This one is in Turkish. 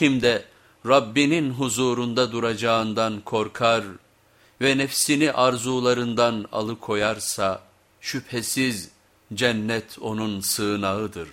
Kim de Rabbinin huzurunda duracağından korkar ve nefsini arzularından alıkoyarsa şüphesiz cennet onun sığınağıdır.